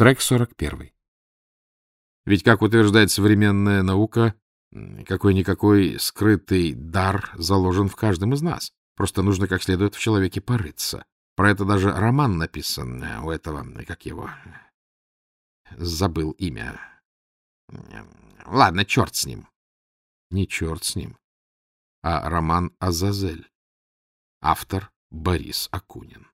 Трек 41. Ведь, как утверждает современная наука, какой-никакой скрытый дар заложен в каждом из нас. Просто нужно как следует в человеке порыться. Про это даже роман написан а у этого, как его... Забыл имя. Ладно, черт с ним. Не черт с ним, а роман «Азазель». Автор Борис Акунин.